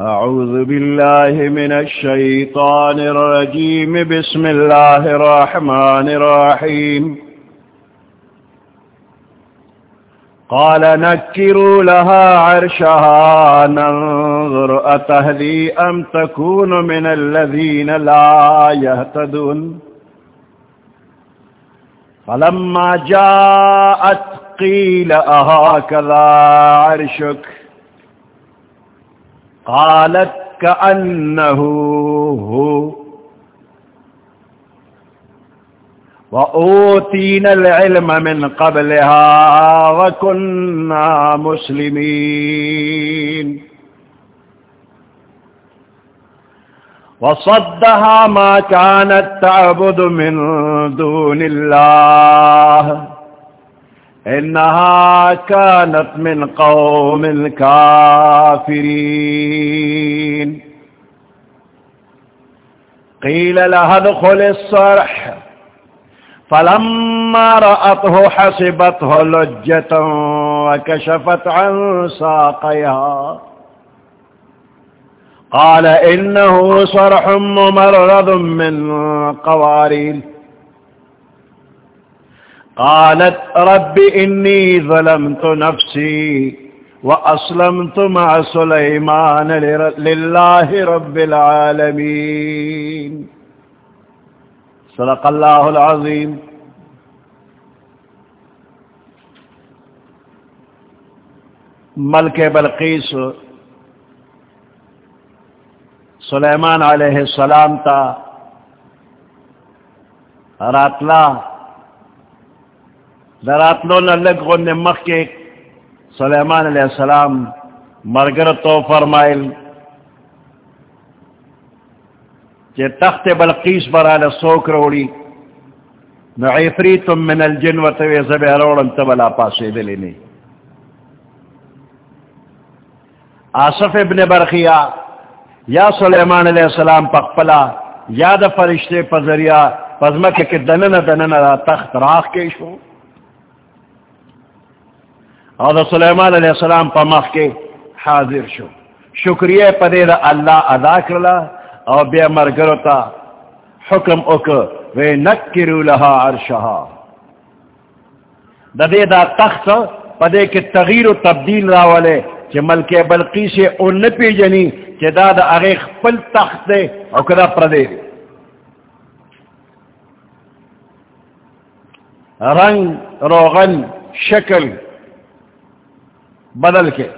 أعوذ بالله من الشيطان الرجيم. بسم الله الرحمن الرحيم. قال نكروا لها عرشها. ننظر أتهدي أم تكون من الذين لا يهتدون. فلما جاءت قيل أهكذا عرشك؟ قالت كأنه هو. وأوتينا العلم من قبلها وكنا مسلمين. وصدها ما كانت تعبد من دون الله. إنها كانت من قوم الكافرين. قيل لها ادخل الصرح. فلما رأته حسبته لجة وكشفت عن ساقيها. قال إنه صرح ممرض من قوارير. قالت رب إني ظلمت نفسي وأسلمت مع سليمان لله رب العالمين. صدق الله العظيم. ملک بلقیس سلیمان علیہ السلام تا راتلا دراتلو نلک غن مخ کے سلیمان علیہ السلام مرگر تو فرمائل کہ تخت بلقیس برال سوک روڑی نعفریت من الجن و توی زبی روڑن تبلا پاسے دلینی آصف ابن برخیا یا سلیمان علیہ السلام پقپلا یا دا فرشتے پذریا پزمک کے دنن دنن دا تخت راخ کے شو اور دا سلیمان علیہ السلام پا مخ کے حاضر شو. شکریہ پدے دا اللہ ادا کرلا اور بے مرگرو تا حکم اک وے نکرو لہا عرشہا دا دے دا تخت پدے کے تغییر و تبدیل راولے چھ ملک بلقی سے ان پی جنی چھ دا دا اغیق پل تخت دے او کدا پردے دے رنگ، روغن، شکل بدل کے۔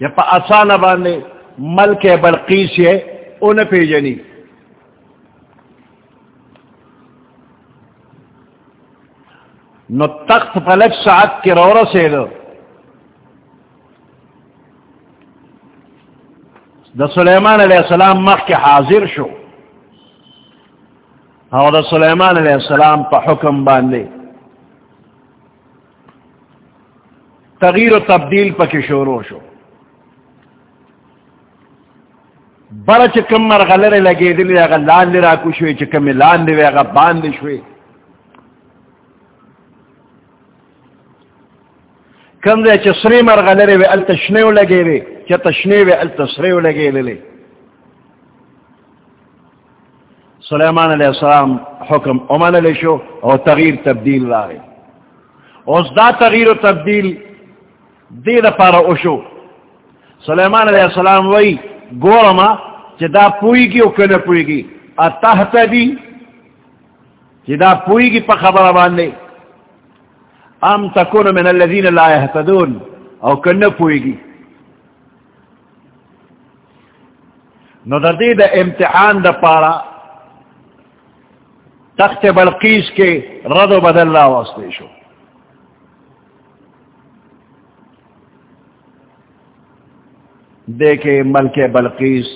یہ پا آسان باندھے ملک بلقی سے ان پی جنی نو تخت پلک ساتھ کے رو سے دو۔ دا سلیمان علیہ السلام مخ کے حاضر شو۔ اور دا سلیمان علیہ السلام پا حکم باندھے تغیر و تبدیل پا کی شروع شو. بڑا چکم مرغلر لگے دلی اگر لان دی راکو شوی چکم لان دی وی اگر باندی شوی کم دے چسری مرغلر وی التشنیو لگے دی چا تشنیو وی التسریو لگے دلی سلیمان علیہ السلام حکم امن علیہ شو اور تغیر تبدیل لارے اس دا تغیر و تبدیل دی دا پارا اوشو سلیمان علیہ السلام وی گورما چی دا پوئی گی او کنے پوئی گی اتحت دی چی دا پوئی گی پا خبر باندے ام تکون من الذین لا احتدون او کنے پوئی گی نو دا دی دا امتحان دا پارا تخت بلقیس کے رد و بدل لا واسطے شو. دیکھے ملک بلقیس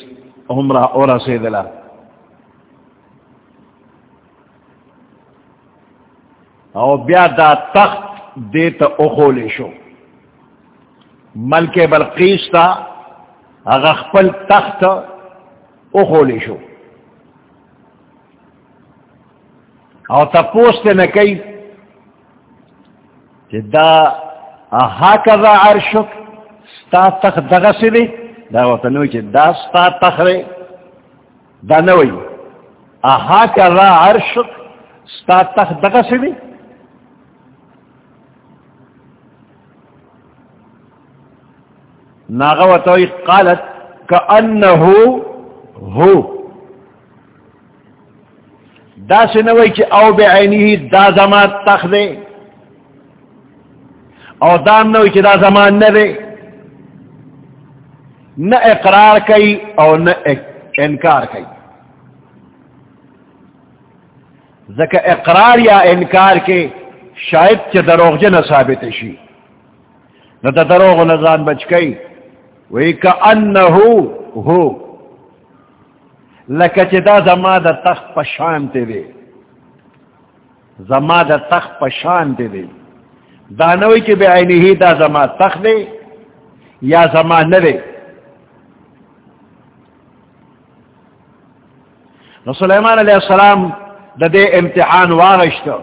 عمرہ اور سے دلا او بیا دا تخت دیتا اخولی شو۔ ملک بلقیس تا اغخپل تخت اخولی شو۔ او تا پوست نکی چی دا احاکذا عرشک ستا تخ دغه سری دا وته نو چې دا ستا تخ ری دا نه وي اها کرا عرش ستا تخ دغه سری ناغه وته قالت كانه هو. دا سنوي چې او بعينه دا زمان تخ دی. او دام نوی چې دا زمان نه دی. نہ اقرار کئی اور نہ انکار کئی۔ زکا اقرار یا انکار کے شاید چ دروغ جن ثابت شی۔ نہ دا دروغ نظان بچ کئی۔ وہی کا ان ہو۔ لکچدا زما دا تخت پشان تے دے۔ زما دا تخت پشان تے دے۔ دانوی کے بے آئینی ہی دا زما تخت دے یا زما نہ دے۔ نو سلیمان علیہ السلام دا دے امتحان وارشتو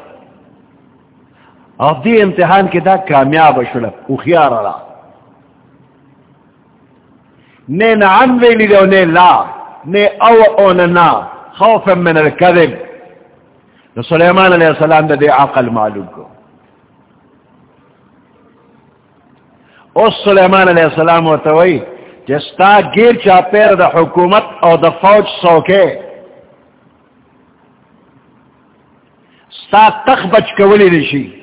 اور دی امتحان کی دا کامیاب شلپ اخیار را نے نعم ویلی دو نے لا نے او او نا، خوفا من الكذب. نو سلیمان علیہ السلام دا دے عقل معلوم کو اس سلیمان علیہ السلام و توئی جستا گیر چا پیر دا حکومت او دا فوج سوکے ستا تخ بچ کولی نشی.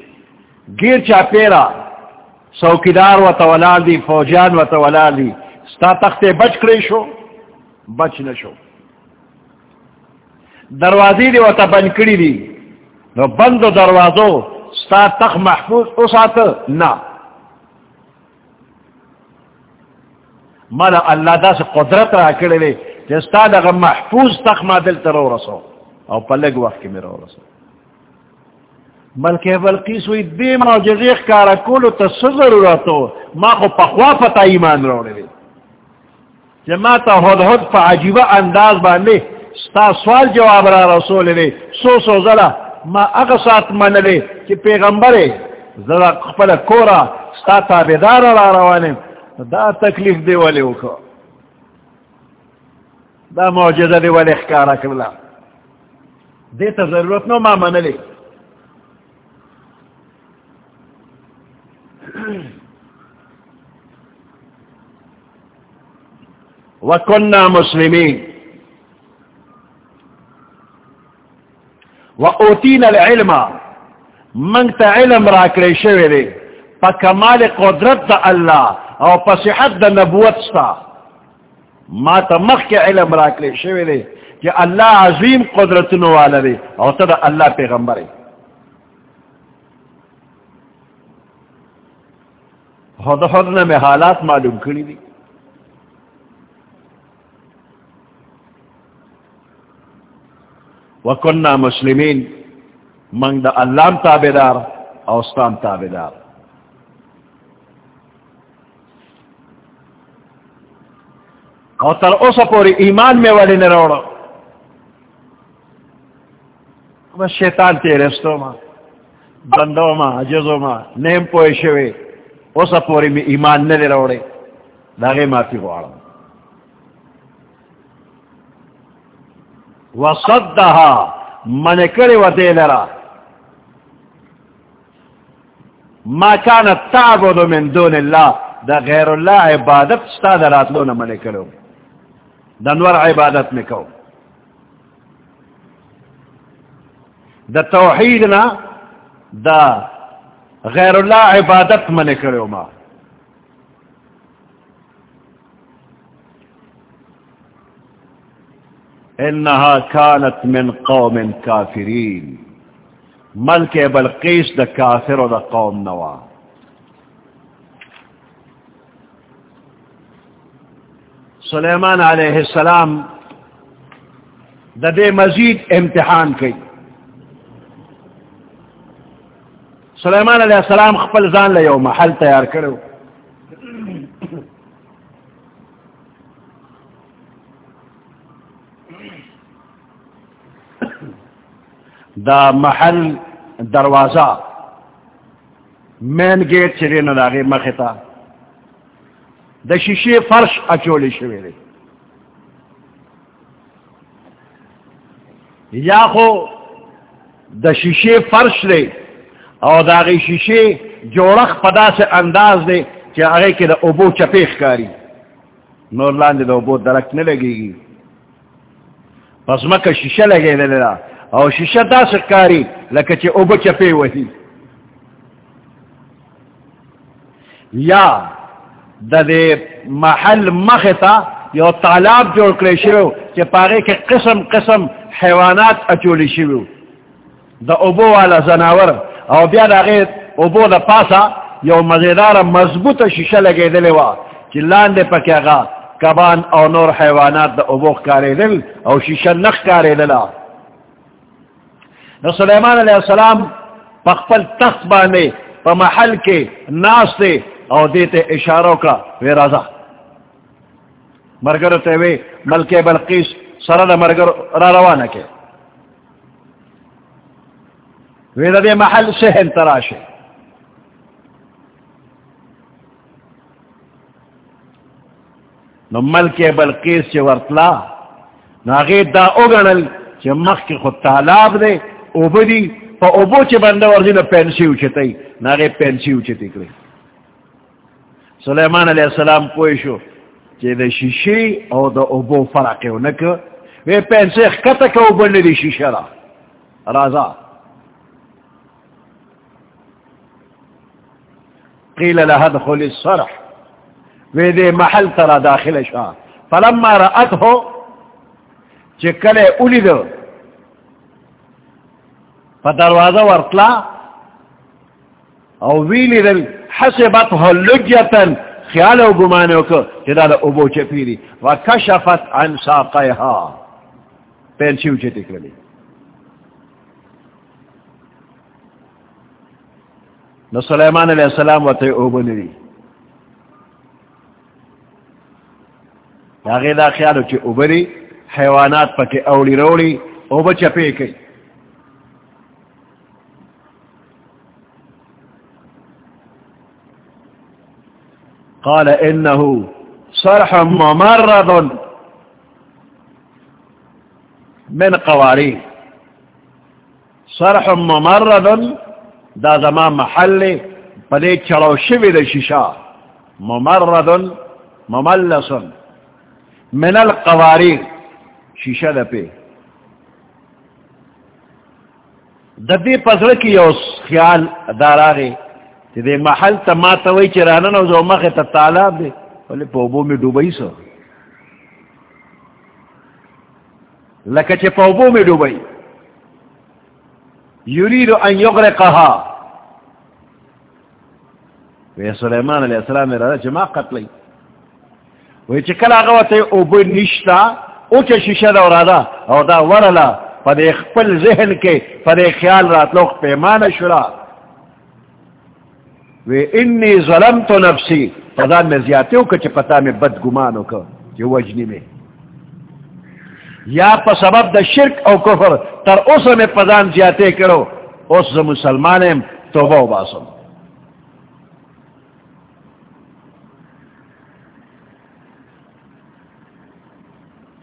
گیر چا پیرا، سوکیدار و تولال دی فوجان و تولال دی. ستا تخت بچ کری شو، بچ نشو. دروازی دی و تا بند کری دی. نو بند دروازو، ستا تخ محفوظ اسات نا. مالا اللہ دا سے قدرت را کری دی جستا دا محفوظ تخ ما دل تر رسو. او پلگ وقت کی میرا رسو. بلکہ بلقیس ہوئی دے معجزے کارا کولو تا ضرورتو ما خو پخوا پتا ایمان روڑے دے جما تا ہد ہد پا عجیبہ انداز باندے ستا سوال جواب را رسول دے سو سو زلا ما اگا من لے کہ پیغمبرے زلا خپل کورا ستا تابدار را روانے. دا تکلیف دے والے وکا دا معجزہ دے والے اخکارا کرلا دیتا ضرورت نو ما من لے. وكنا مسلمين. وأوتينا العلم. من تعلم راكري شويري فكمال قدرت دا الله او پسحت دا نبوت ستا. ما تمخ کے علم راکلے شویرے کہ اللہ عظیم قدرت نوالا دے او تا دا اللہ پیغمبر ہے خود خود نے میں حالات معلوم کری دی. وکننا مسلمین منگ دا اللام تابدار اوستان تابدار اور تر اس پوری ایمان میں والے نے روڑو۔ بس شیطان تیرے رستوں ماں بندوں ماں جزو ماں نیم پوئے شوے اس پوری میں ایمان نہ روڑے، داغے معافی گواڑا وصدہا من کرے و دے لرا ما كانت تعبد من دون اللہ دا غیر اللہ عبادت ستا دا من کرو دا نور عبادت میں دا توحید نا دا غیر اللہ عبادت من کرو ما. انہا کانت من قوم کافرین۔ ملک بلقیس دا کافر و دا قوم نوا۔ سلیمان علیہ السلام دا دے مزید امتحان کی سلیمان علیہ السلام خپل زان لے یو محل تیار کرو دا محل دروازہ مین گیٹ چلے نہ داغے مختا دا شیشے فرش اچولی شوی دی یا خو دا شیشے فرش دے او دا غی شیشے جوڑخ پدا سے انداز دے چی آگے کے دا اوبو چپیخ کاری۔ نور لاندے دا اوبو درک نلگی گی۔ پس مکہ شیشہ لگے دے دا۔ او شیشہ دا سکاری لکہ چی اوبو چپی وحی یا دا دے محل مختا یو تالاب جوڑ کرے شروع چی پاگے کے قسم قسم حیوانات اچولی شروع دا اوبو والا زناور او بیا دا غیر اوبو دا پاسا یو مزیدار مضبوط شیشہ لگے دلے وا چی لاندے پکی کبان او نور حیوانات دا اوبو کارے دل او شیشہ نخ کارے دلا نو سلیمان علیہ السلام پخپل تخت بانے پا محل کے ناس دے او دیتے اشاروں کا وی رضا مرگر تیوے ملکے بلقیس سرد مرگر را روانہ کے۔ وی دے محل سہن تراشے۔ نو ملکے بلقیس چے ورطلا، نو اغید دا اگنل چے مخ کی خود تالاب دے۔ او بدی پا اوبو چے بندہ ورزی نو پینسی اچھتے نو اغید پینسی اچھتے کرے سلیمان علیہ السلام پوشو چی دا شیشی او دا اوبو فرقیو نکو، وی پینسی خطا که اوبو ندی شیشی را. رازا. قیل لها دخول الصرح، وی دی محل ترا داخل شا فلما رأت ہو چی کلے اولی دو پا دروازہ ورطلا او ویلی دل، حسبت ہو لجیتن خیال او گمانو کو جدا دا ابو چپیری و کشفت عن ساقیها. پینچیو چتی کرلی نو سلیمان علیہ السلام و تی اوبو نری داغی دا خیالو چی اوبری حیوانات پاکی اولی رولی اوبو چپی کئی قال انه صرح ممرض من قوارين صرح ممرض دا زمان محل پدے چلو شوی دا ششا ممرض مملس من القوارين شیشہ دا پہ دا دی پزر کی یو خیال داراغی. چی دے محل تا ما تاوی چی رانا نوزو مخی تا تالاب دے ولی پوبو میں ڈوبئی سو لکا چی پوبو میں ڈوبئی یریدو ان یغرقها. وی سلیمان علیہ السلام میرا چی ما قتلی. وی چی کل آگا واتا اوبو نشتا او چی شیشہ دا ورادا او دا ورلا پا دے خپل ذہن کے پا خیال رات لوگ پیمان شرا وی انی ظلمت نفسی. پدا میں زیادتے ہو کچھ پتا میں بد گمانو کا جو وجنی میں. یا پا سبب دا شرک او کفر، تر اس میں پدان زیادتے کرو، اس مسلمان توبہ و باسم.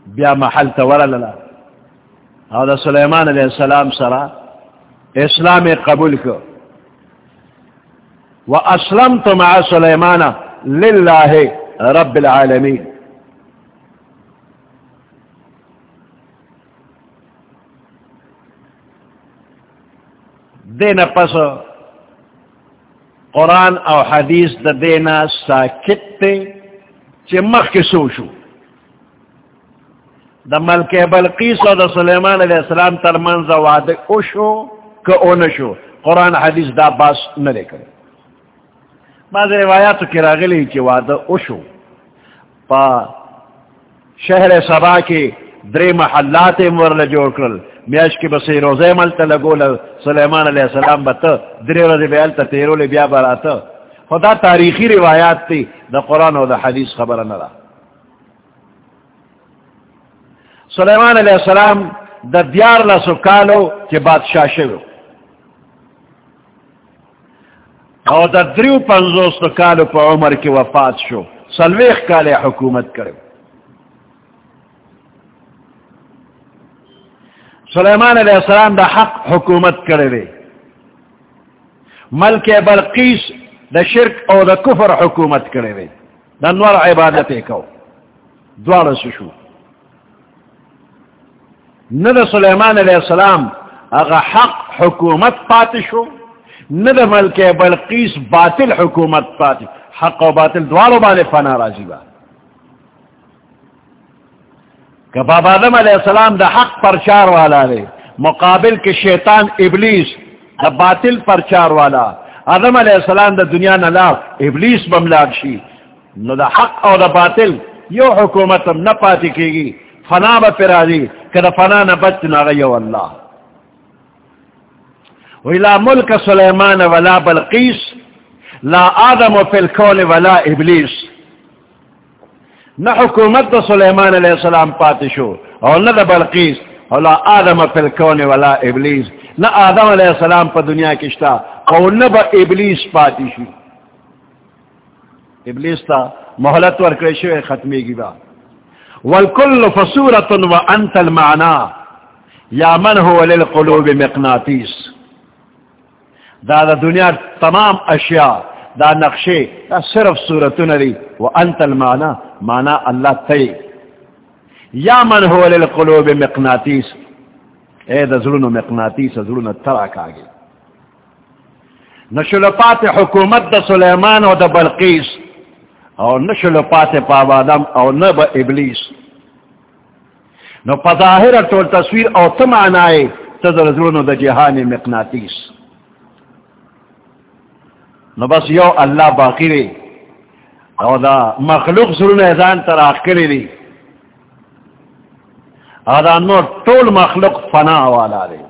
بیا محل تورا للا. او دا سلیمان علیہ السلام سرا، اسلام قبول کو وأسلمت مع سليمان لله رب العالمين دینا پس قرآن او حدیث دا دینا ساکت تے چی مخ کی سوشو دا ملک بلقیس و دا سلیمان علیہ السلام تر منزا وعدے اوشو که اونشو قرآن حدیث دا باس نلے کرے۔ بعض روایات کی راغلی چی وعدہ اوشو پا شہر سبا کی دری محلات مورل جوڑ کرل میاش کی بسی روزے ملتا لگول سلیمان علیہ السلام بتا دری روزے بیالتا تیرو لی بیا براتا خدا تاریخی روایات تی دا قرآن و دا حدیث خبر نرا سلیمان علیہ السلام دا دیار لسو کالو چی بادشاہ شویو او دا دریو پنزوست کالو پا عمر کی وفات شو. سلویخ کالے حکومت کرے سلیمان علیہ السلام دا حق حکومت کرے دے ملک بلقیس دا شرک او دا کفر حکومت کرے دے دا نور عبادت کو دوار سشو ند سلیمان علیہ السلام اگا حق حکومت پاتشو ند ملک بلقیس باطل حکومت پاتی حق و باطل دوارو بانے فنا راجی با. کہ بابا آدم علیہ السلام دا حق پرچار والا دے، مقابل کے شیطان ابلیس دا باطل پرچار والا. آدم علیہ السلام دا دنیا نلا ابلیس بملاک شی. نو دا حق او دا باطل یو حکومت نہ پاتی کی گی فنا با پر آدی کہ دا فنا نہ بچ نہ غیو اللہ. ویلا ملک سلیمان ولا بلقیس لا آدم فی الکون ولا ابلیس نہ حکومت دا سلیمان علیہ السلام پاتی شو اور نہ دا بلقیس اور لا آدم فی الکون ولا ابلیس نہ آدم علیہ السلام پا دنیا کشتا اور نہ با ابلیس پاتی شو ابلیس تا محلت ورکر شو ختمی گی با والکل فصورت و انت المعنا یا من هو للقلوب مقناطیس دا دا دنیا تمام اشیاء، دا نقشے دا صرف صورت نری و انت المعنا مانا اللہ تی یا من هو للقلوب مقناطیس. اے دا ظلون مقناطیس ظلون ترک آگے نشلپات حکومت دا سلیمان و دا بلقیس. اور نشل پاتے پاب آدم اور ابلیس. نو پظاہر ٹول تصویر او تم آنائے تدر دا جہان مقناطیس. نو بس یو اللہ باقی رے او دا مخلوق ظلم ایزان تر آخری ری او دا نور طول مخلوق فنا والا رے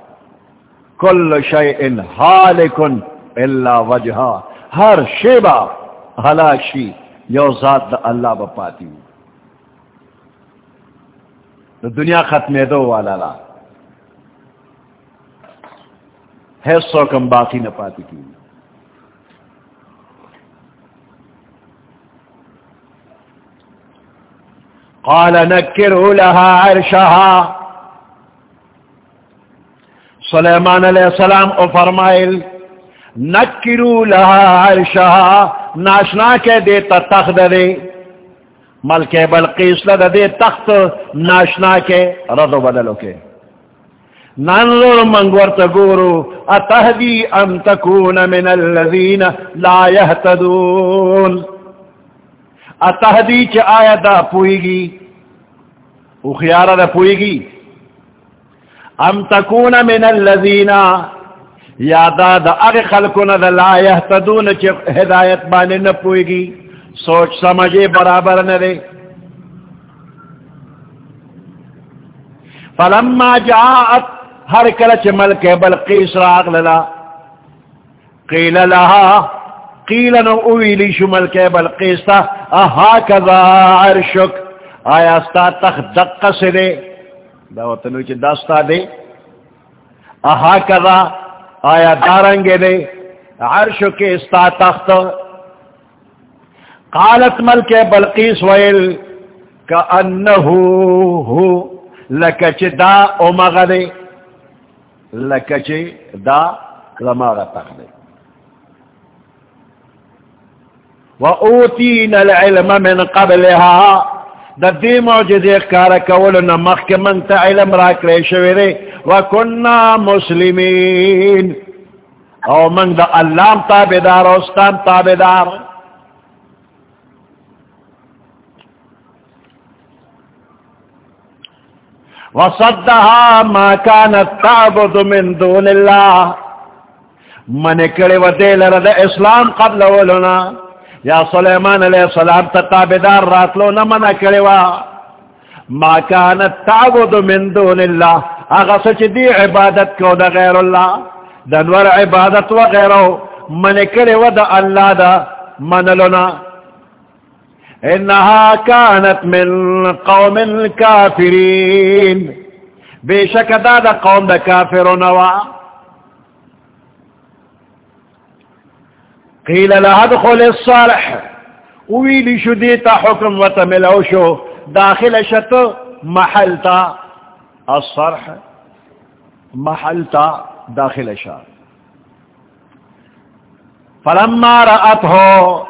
کل شیئن حالکن الا وجہا. ہر شیبہ حلاشی یو ذات دا اللہ با پاتی دا دنیا ختم دو والا لا ہے سو کم باقی نہ پاتی کی. قال نکروا لها عرشها. سلیمان علیہ السلام او فرمائل نکرو لها عرشها، ناشنا کے دیتا تخت دے ملک بلقیس لدہ دے تخت ناشنا کے ردو بدلو کے. ننظر منگور تگورو اتہدی ان تکون من اللذین لا یہتدون. اتہدی چا آیا دا پوئی گی اخیارا دا پوئی گی ام تکون من اللذین یا دا دا اغی خلقون دا لا یحتدون چی ہدایت بانے نپوئی گی سوچ سمجھے برابر ندے فلما جاعت ہر کلچ ملک بلقیس راغ للا قیل لها قیل نو اویلی شو ملک بلقیس اہا کذا عرشک؟ آیا ستا تخ دق سے دے؟ دا وطنو چی داستا دے؟ اہا کذا؟ آیا دارنگے دے؟ عرش کے استا تخت۔ قالت ملک بلقیس ویل کا انہو ہو لکچ دا امغ دے۔ لکچ دا لماغ تخت دے۔ وَأُوتِينَ الْعِلْمَ مِنْ قَبْلِهَا دا دی معجزی کارا کولو نمخ کے منتا علم را کریشوی دے. وکننا مسلمین او من دا اللہ تابدار اوستان تابدار. وصدها ما كانت تعبد من دون الله. من کڑے و دیل رد اسلام قبل ولنا یا سلیمان علیہ السلام تتابدار راتلو نمنا کروا ما کانت تعبد من دون اللہ اگا سچ دی عبادت کو دا غیر اللہ دنور عبادت و غیرو. من کروا دا اللہ دا من لنا انہا کانت من قوم کافرین. بے شک دا دا قوم دا کافرون وا قیل لها دخل الصالح. ویلی شو دیتا حکم و تملو شو. داخل شت محل تا الصرح. محل تا داخل شا. فلما رأت ہو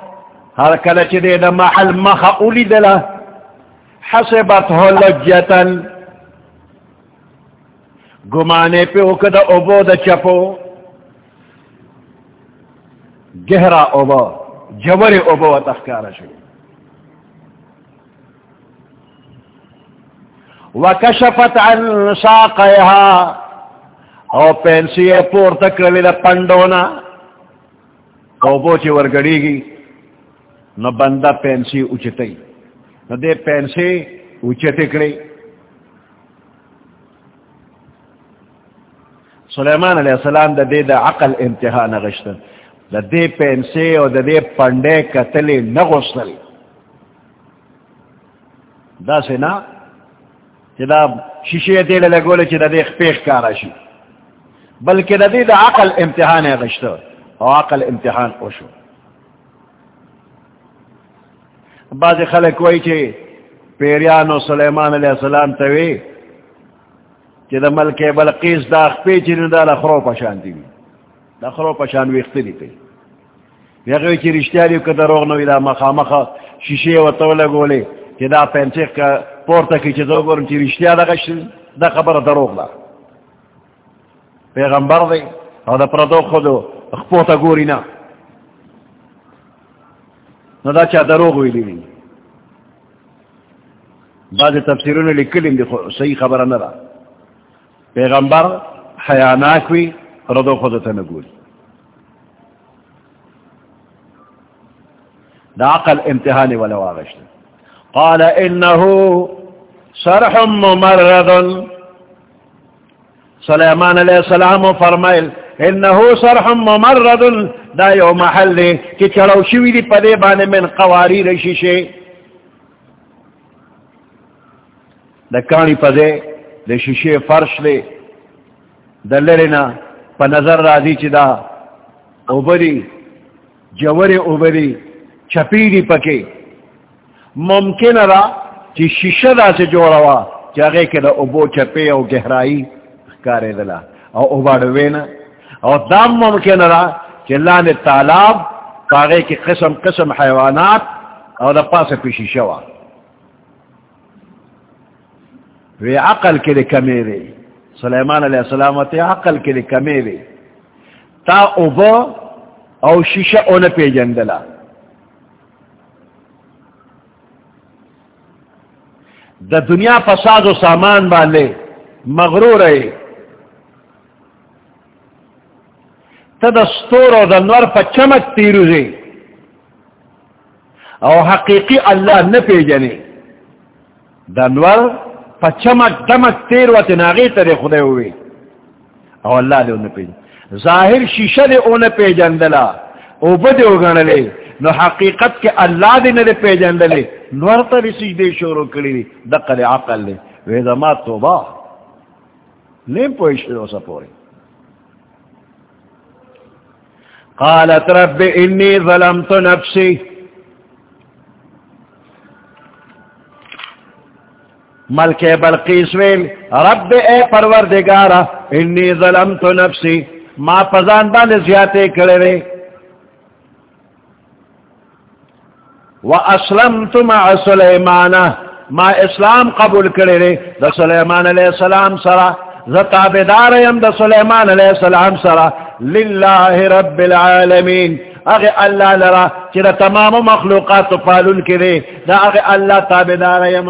ہر کلچ دے دا محل مخا اولی دلا حسبت ہو لجتن گمانے پہ اکدا ابو دا چپو. گہرا ابو جبر ابو تخکار شو وکشفت عن ساقیها او پینسی پور تک روی دا پندونا. ابو چی ورگڑی گی نو بندہ پینسی اچتی نو دے پینسی اچتی کری سلیمان علیہ السلام دا دے دا عقل امتحان غشتن دا دے پینسے اور دا دے پنڈے کتلی نغسل دا سے نا، چی دا شیشے دے لگولے چی دا دے خپیخ کارا شی. بلکہ دا دے دا عقل امتحان ہے غشتن اور عقل امتحان اوشو بعض خلق کوئی چی پیریان و سلیمان علیہ السلام توی چی دا ملک بلقیس دا خپی چی دا لخرو پشان دیوی دا خرو پشان ویختلی تی. یقوی چی رشتیاریو که دروغ نوی دا مخا مخا شیشه و طول گولی چی دا پینسیق که پورتا کی چی دو گورم چی رشتیا دا غشل دا خبر دروغ دا. پیغمبر دی او دا پردو خودو اخپوتا گوری نا. نو دا چا دروغ ویلی دی. بعض تفسیرون لکلیم دی صحیح خبر نرا پیغمبر حیاناک وی ردو خودتا نگولی دا عقل امتحان ولا واغشت قال انه صرح ممرض سلیمان علیہ السلام فرمائل انه صرح ممرض دا یو محل دے کہ چلو شوی دی پدے بانے من قواری رشیشے دا کانی پدے دا شیشے فرش دے دا لرنا پا نظر راضی چی دا اوبری جوری اوبری چپیری پکے ممکن را چی شیشہ دا سے جوڑا وا چاگے کے دا ابو چپے او گہرائی کارے دلا او اباڑوینا او دام ممکن را چی اللہ نے تالاب کاغے کی قسم قسم حیوانات او دا پاس پی شیشہ وی عقل کے لیے کمی دے سلیمان علیہ السلام تے عقل کے لیے کمی دے تا ابو او شیشہ اون پی جندلا دا دنیا فساد و سامان والے مغرور ہے تدستور اور دنور پر چمک تیروزے او حقیقی اللہ نہ پی جنے دنور پر چمک دمک تیر و تناغی ترے خدے ہوئے او اللہ دے انہیں پی جن ظاہر شیشہ دے انہیں پی جندلا او بدے اگن لے نو حقیقت کے اللہ دے نہ پی جندلے نور تا بھی سجدے شروع کری دی دقل عقل لے ویدہ ما توبا نیم پویش دو سا پوری قالت رب انی ظلمت نفسی ملک بلقیس ویل، رب اے پروردگارا، انی ظلمت نفسی، ما پزان بان زیادے کرے واسلمت مع سلیمان، ما اسلام قبول کرے دا سلیمان علیہ السلام سرا زتابدار یم دا سلیمان علیہ السلام سرا. للہ رب العالمین. اغی اللہ لرا چرا تمام مخلوقات پالن کرے دا اغی اللہ تابدار یم.